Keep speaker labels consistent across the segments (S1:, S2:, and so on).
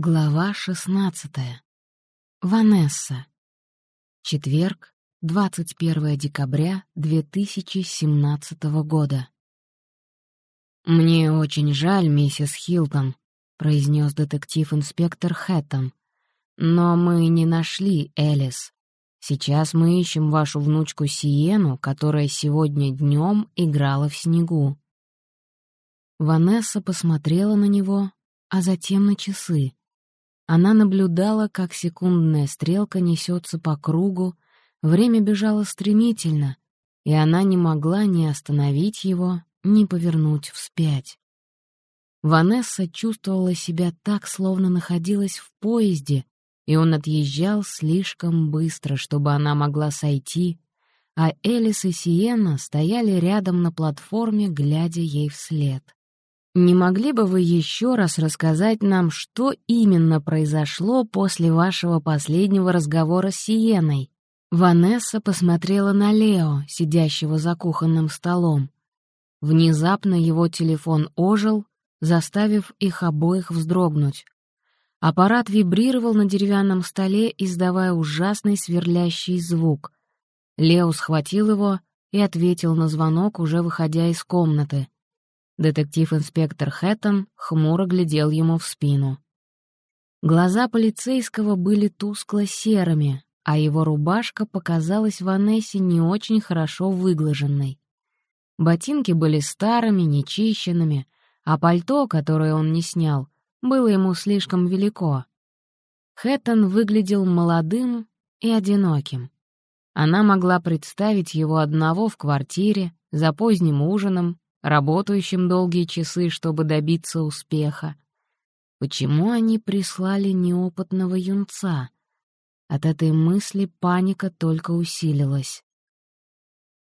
S1: Глава 16. Ванесса. Четверг, 21 декабря 2017 года. «Мне очень жаль, миссис Хилтон», — произнес детектив-инспектор Хэттон. «Но мы не нашли Элис. Сейчас мы ищем вашу внучку Сиену, которая сегодня днем играла в снегу». Ванесса посмотрела на него, а затем на часы. Она наблюдала, как секундная стрелка несется по кругу, время бежало стремительно, и она не могла ни остановить его, ни повернуть вспять. Ванесса чувствовала себя так, словно находилась в поезде, и он отъезжал слишком быстро, чтобы она могла сойти, а Элис и Сиена стояли рядом на платформе, глядя ей вслед. Не могли бы вы еще раз рассказать нам, что именно произошло после вашего последнего разговора с Сиеной? Ванесса посмотрела на Лео, сидящего за кухонным столом. Внезапно его телефон ожил, заставив их обоих вздрогнуть. Аппарат вибрировал на деревянном столе, издавая ужасный сверлящий звук. Лео схватил его и ответил на звонок, уже выходя из комнаты. Детектив-инспектор Хэттон хмуро глядел ему в спину. Глаза полицейского были тускло-серыми, а его рубашка показалась Ванессе не очень хорошо выглаженной. Ботинки были старыми, нечищенными, а пальто, которое он не снял, было ему слишком велико. Хэттон выглядел молодым и одиноким. Она могла представить его одного в квартире, за поздним ужином, работающим долгие часы, чтобы добиться успеха. Почему они прислали неопытного юнца? От этой мысли паника только усилилась.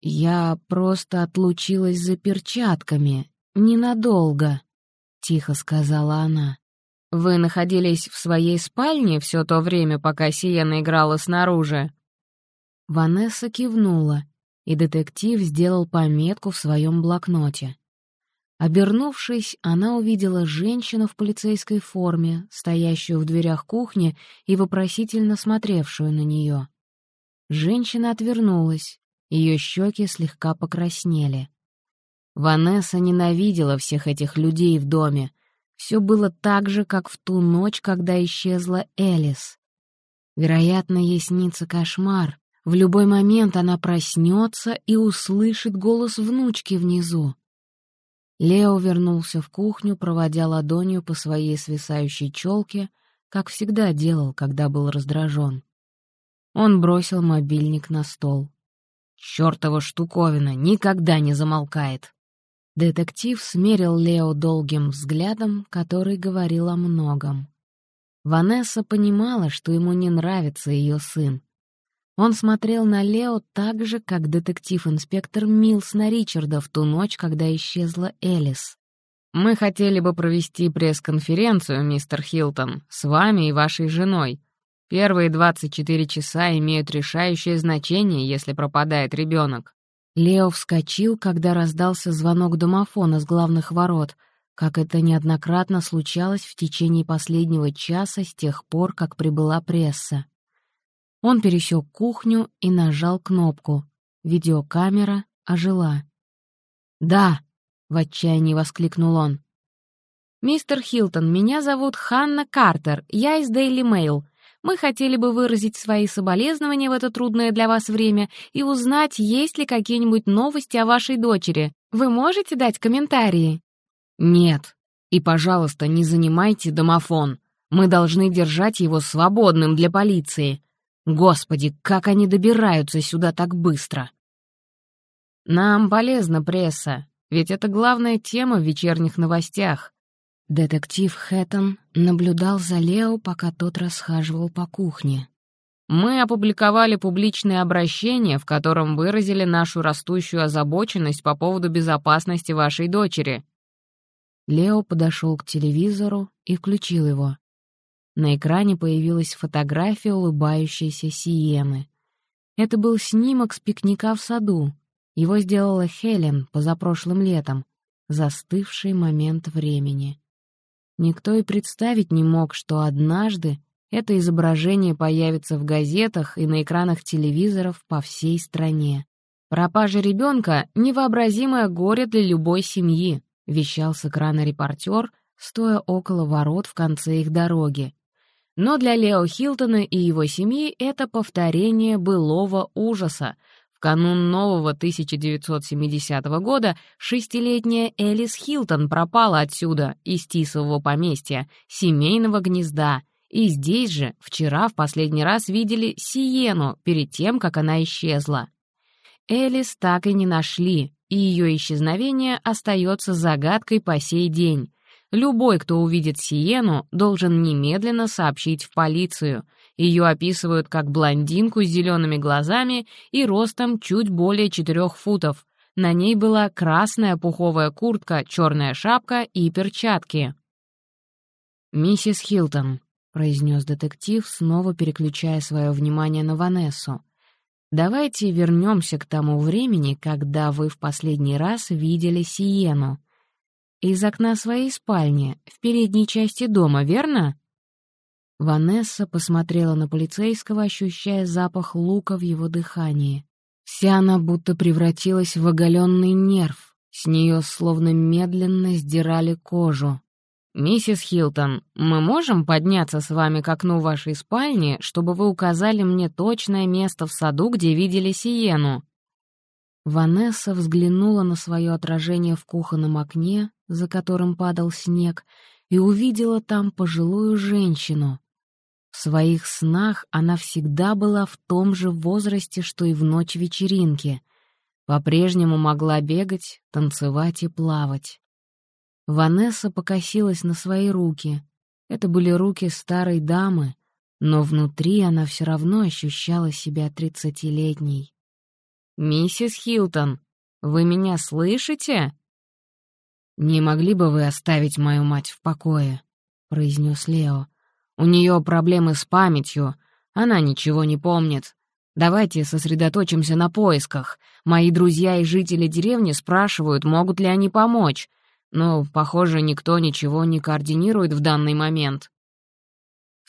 S1: «Я просто отлучилась за перчатками, ненадолго», — тихо сказала она. «Вы находились в своей спальне все то время, пока Сиена играла снаружи?» Ванесса кивнула и детектив сделал пометку в своем блокноте. Обернувшись, она увидела женщину в полицейской форме, стоящую в дверях кухни и вопросительно смотревшую на нее. Женщина отвернулась, ее щеки слегка покраснели. Ванесса ненавидела всех этих людей в доме. Все было так же, как в ту ночь, когда исчезла Элис. Вероятно, ей снится кошмар, в любой момент она проснется и услышит голос внучки внизу. Лео вернулся в кухню, проводя ладонью по своей свисающей челке, как всегда делал, когда был раздражен. Он бросил мобильник на стол. «Чёртова штуковина никогда не замолкает!» Детектив смерил Лео долгим взглядом, который говорил о многом. Ванесса понимала, что ему не нравится ее сын, он смотрел на Лео так же, как детектив-инспектор Милс на Ричарда в ту ночь, когда исчезла Элис. «Мы хотели бы провести пресс-конференцию, мистер Хилтон, с вами и вашей женой. Первые 24 часа имеют решающее значение, если пропадает ребенок. Лео вскочил, когда раздался звонок домофона с главных ворот, как это неоднократно случалось в течение последнего часа с тех пор, как прибыла пресса. Он пересек кухню и нажал кнопку. Видеокамера ожила. «Да!» — в отчаянии воскликнул он. «Мистер Хилтон, меня зовут Ханна Картер, я из Daily Mail. Мы хотели бы выразить свои соболезнования в это трудное для вас время и узнать, есть ли какие-нибудь новости о вашей дочери. Вы можете дать комментарии?» «Нет. И, пожалуйста, не занимайте домофон. Мы должны держать его свободным для полиции. Господи, как они добираются сюда так быстро! Нам полезна пресса, ведь это главная тема в вечерних новостях. Детектив Хэттон наблюдал за Лео, пока тот расхаживал по кухне. Мы опубликовали публичное обращение, в котором выразили нашу растущую озабоченность по поводу безопасности вашей дочери. Лео подошел к телевизору и включил его. На экране появилась фотография улыбающейся Сиены. Это был снимок с пикника в саду. Его сделала Хелен позапрошлым летом. Застывший момент времени. Никто и представить не мог, что однажды это изображение появится в газетах и на экранах телевизоров по всей стране. «Пропажа ребенка — невообразимое горе для любой семьи», — вещал с экрана репортер, стоя около ворот в конце их дороги. Но для Лео Хилтона и его семьи это повторение былого ужаса. В канун нового 1970 года шестилетняя Элис Хилтон пропала отсюда, из Тисового поместья, семейного гнезда, и здесь же вчера в последний раз видели Сиену перед тем, как она исчезла. Элис так и не нашли, и ее исчезновение остается загадкой по сей день. Любой, кто увидит Сиену, должен немедленно сообщить в полицию. Ее описывают как блондинку с зелеными глазами и ростом чуть более четырех футов. На ней была красная пуховая куртка, черная шапка и перчатки. «Миссис Хилтон», — произнес детектив, снова переключая свое внимание на Ванессу. «Давайте вернемся к тому времени, когда вы в последний раз видели Сиену. Из окна своей спальни, в передней части дома, верно?» Ванесса посмотрела на полицейского, ощущая запах лука в его дыхании. Вся она будто превратилась в оголенный нерв, с нее словно медленно сдирали кожу. «Миссис Хилтон, мы можем подняться с вами к окну вашей спальни, чтобы вы указали мне точное место в саду, где видели Сиену?» Ванесса взглянула на свое отражение в кухонном окне, за которым падал снег, и увидела там пожилую женщину. В своих снах она всегда была в том же возрасте, что и в ночь вечеринки. По-прежнему могла бегать, танцевать и плавать. Ванесса покосилась на свои руки. Это были руки старой дамы, но внутри она все равно ощущала себя тридцатилетней. «Миссис Хилтон, вы меня слышите?» «Не могли бы вы оставить мою мать в покое?» — произнес Лео. «У нее проблемы с памятью, она ничего не помнит. Давайте сосредоточимся на поисках. Мои друзья и жители деревни спрашивают, могут ли они помочь. Но, похоже, никто ничего не координирует в данный момент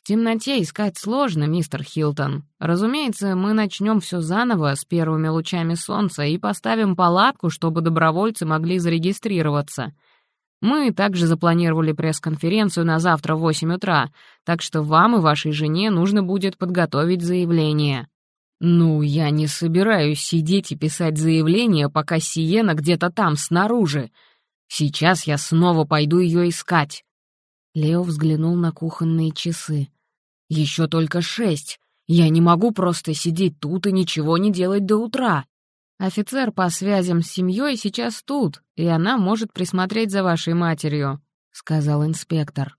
S1: темноте искать сложно, мистер Хилтон. Разумеется, мы начнем все заново с первыми лучами солнца и поставим палатку, чтобы добровольцы могли зарегистрироваться. Мы также запланировали пресс-конференцию на завтра в 8 утра, так что вам и вашей жене нужно будет подготовить заявление. Ну, я не собираюсь сидеть и писать заявление, пока Сиена где-то там, снаружи. Сейчас я снова пойду ее искать. Лео взглянул на кухонные часы. Еще только шесть. Я не могу просто сидеть тут и ничего не делать до утра. Офицер по связям с семьей сейчас тут, и она может присмотреть за вашей матерью», — сказал инспектор.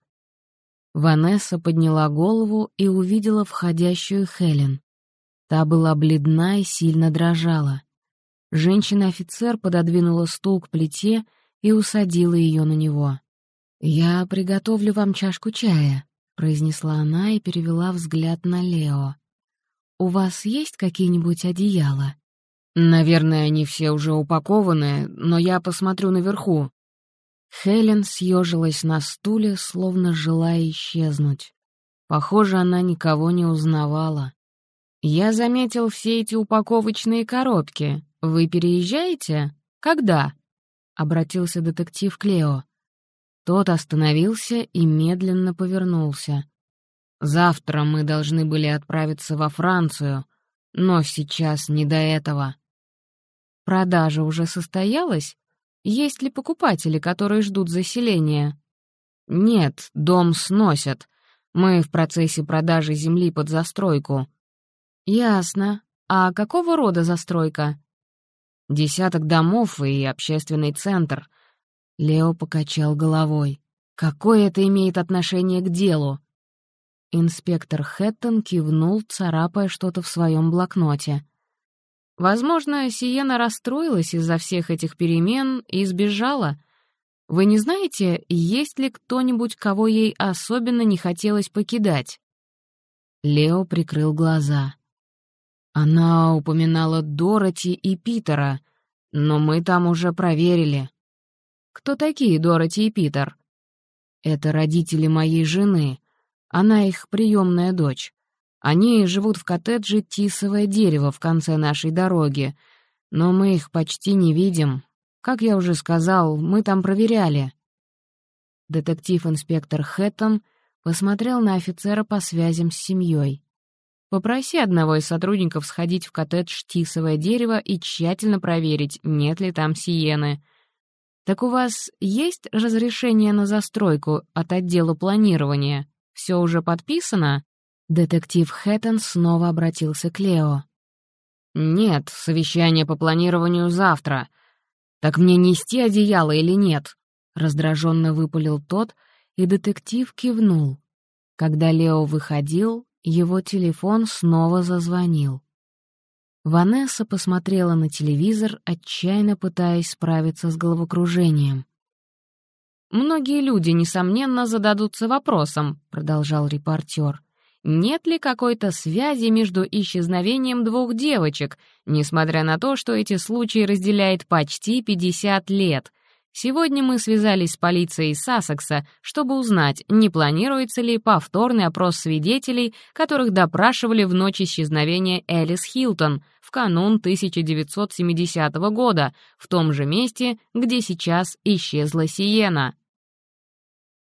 S1: Ванесса подняла голову и увидела входящую Хелен. Та была бледна и сильно дрожала. Женщина-офицер пододвинула стул к плите и усадила ее на него. «Я приготовлю вам чашку чая», — произнесла она и перевела взгляд на Лео. «У вас есть какие-нибудь одеяла?» «Наверное, они все уже упакованы, но я посмотрю наверху». Хелен съежилась на стуле, словно желая исчезнуть. Похоже, она никого не узнавала. «Я заметил все эти упаковочные коробки. Вы переезжаете? Когда?» — обратился детектив к Лео. Тот остановился и медленно повернулся. «Завтра мы должны были отправиться во Францию, но сейчас не до этого». «Продажа уже состоялась? Есть ли покупатели, которые ждут заселения?» «Нет, дом сносят. Мы в процессе продажи земли под застройку». «Ясно. А какого рода застройка?» «Десяток домов и общественный центр. Лео покачал головой. «Какое это имеет отношение к делу?» Инспектор Хэттон кивнул, царапая что-то в своем блокноте. «Возможно, Сиена расстроилась из-за всех этих перемен и сбежала. Вы не знаете, есть ли кто-нибудь, кого ей особенно не хотелось покидать?» Лео прикрыл глаза. Она упоминала Дороти и Питера, но мы там уже проверили. Кто такие Дороти и Питер? Это родители моей жены. Она их приемная дочь. Они живут в коттедже «Тисовое дерево» в конце нашей дороги, но мы их почти не видим. Как я уже сказал, мы там проверяли». Детектив-инспектор Хэттон посмотрел на офицера по связям с семьей. «Попроси одного из сотрудников сходить в коттедж «Тисовое дерево» и тщательно проверить, нет ли там сиены. Так у вас есть разрешение на застройку от отдела планирования? Все уже подписано?» Детектив Хэттон снова обратился к Лео. «Нет, совещание по планированию завтра. Так мне нести одеяло или нет?» Раздраженно выпалил тот, и детектив кивнул. Когда Лео выходил, его телефон снова зазвонил. Ванесса посмотрела на телевизор, отчаянно пытаясь справиться с головокружением. «Многие люди, несомненно, зададутся вопросом», — продолжал репортер нет ли какой-то связи между исчезновением двух девочек, несмотря на то, что эти случаи разделяет почти 50 лет. Сегодня мы связались с полицией Сассекса, чтобы узнать, не планируется ли повторный опрос свидетелей, которых допрашивали в ночь исчезновения Элис Хилтон в канун 1970 года, в том же месте, где сейчас исчезла Сиена.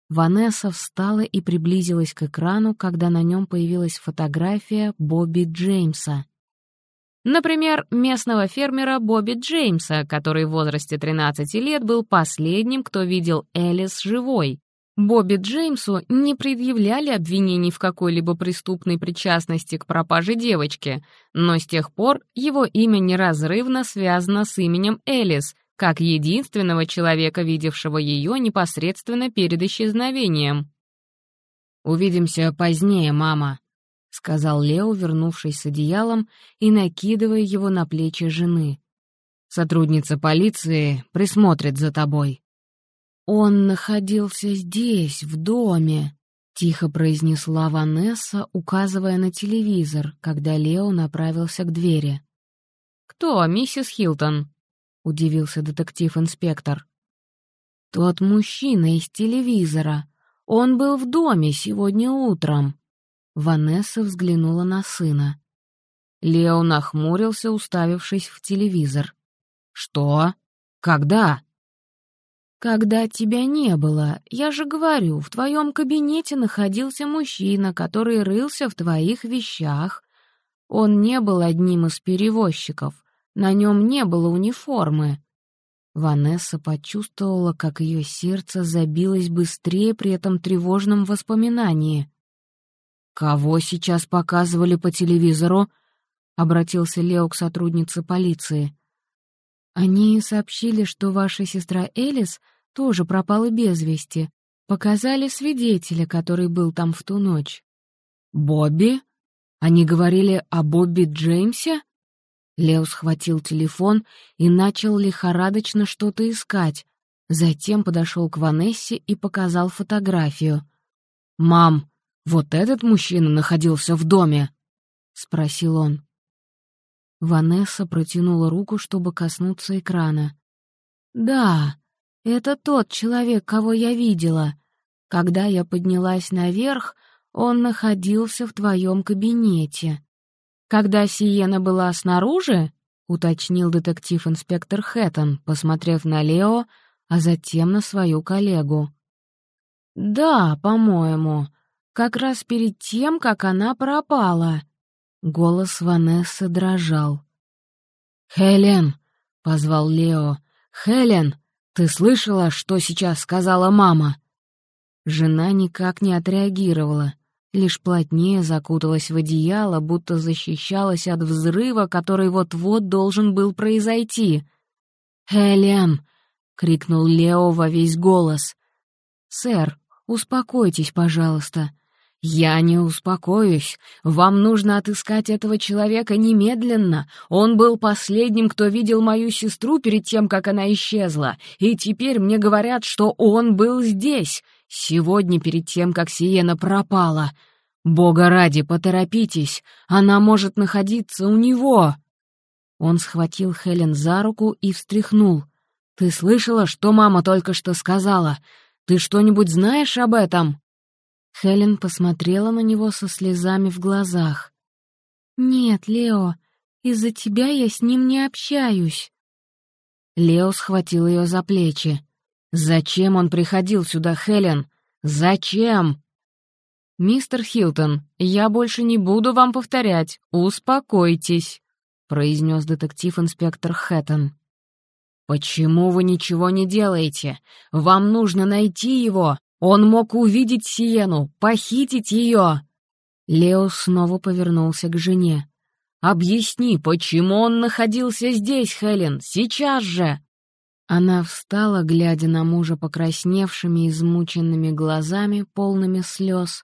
S1: Ванесса встала и приблизилась к экрану, когда на нем появилась фотография Бобби Джеймса. Например, местного фермера Бобби Джеймса, который в возрасте 13 лет был последним, кто видел Элис живой. Бобби Джеймсу не предъявляли обвинений в какой-либо преступной причастности к пропаже девочки, но с тех пор его имя неразрывно связано с именем Элис, как единственного человека, видевшего ее непосредственно перед исчезновением. «Увидимся позднее, мама», — сказал Лео, вернувшись с одеялом и накидывая его на плечи жены. «Сотрудница полиции присмотрит за тобой». «Он находился здесь, в доме», — тихо произнесла Ванесса, указывая на телевизор, когда Лео направился к двери. «Кто, миссис Хилтон?» — удивился детектив-инспектор. «Тот мужчина из телевизора. Он был в доме сегодня утром». Ванесса взглянула на сына. Лео нахмурился, уставившись в телевизор. «Что? Когда?» «Когда тебя не было. Я же говорю, в твоем кабинете находился мужчина, который рылся в твоих вещах. Он не был одним из перевозчиков. На нем не было униформы. Ванесса почувствовала, как ее сердце забилось быстрее при этом тревожном воспоминании. «Кого сейчас показывали по телевизору?» — обратился Лео к сотруднице полиции. «Они сообщили, что ваша сестра Элис тоже пропала без вести. Показали свидетеля, который был там в ту ночь». «Бобби? Они говорили о Бобби Джеймсе?» Лео схватил телефон и начал лихорадочно что-то искать. Затем подошел к Ванессе и показал фотографию. «Мам, вот этот мужчина находился в доме?» — спросил он. Ванесса протянула руку, чтобы коснуться экрана. «Да, это тот человек, кого я видела. Когда я поднялась наверх, он находился в твоем кабинете. «Когда Сиена была снаружи?» — уточнил детектив-инспектор Хэттон, посмотрев на Лео, а затем на свою коллегу. «Да, по-моему, как раз перед тем, как она пропала». Голос Ванессы дрожал. «Хелен!» — позвал Лео. «Хелен, ты слышала, что сейчас сказала мама?» Жена никак не отреагировала лишь плотнее закуталась в одеяло, будто защищалась от взрыва, который вот-вот должен был произойти. «Элен!» — крикнул Лео во весь голос. «Сэр, успокойтесь, пожалуйста». «Я не успокоюсь. Вам нужно отыскать этого человека немедленно. Он был последним, кто видел мою сестру перед тем, как она исчезла. И теперь мне говорят, что он был здесь. Сегодня, перед тем, как Сиена пропала. Бога ради, поторопитесь, она может находиться у него!» Он схватил Хелен за руку и встряхнул. «Ты слышала, что мама только что сказала? Ты что-нибудь знаешь об этом?» Хелен посмотрела на него со слезами в глазах. «Нет, Лео, из-за тебя я с ним не общаюсь». Лео схватил ее за плечи. «Зачем он приходил сюда, Хелен? Зачем?» «Мистер Хилтон, я больше не буду вам повторять. Успокойтесь», — произнес детектив-инспектор Хэттон. «Почему вы ничего не делаете? Вам нужно найти его. Он мог увидеть Сиену, похитить ее!» Лео снова повернулся к жене. «Объясни, почему он находился здесь, Хелен, сейчас же!» Она встала, глядя на мужа покрасневшими, измученными глазами, полными слез,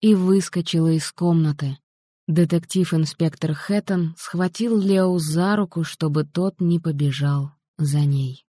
S1: и выскочила из комнаты. Детектив-инспектор Хэттон схватил Лео за руку, чтобы тот не побежал за ней.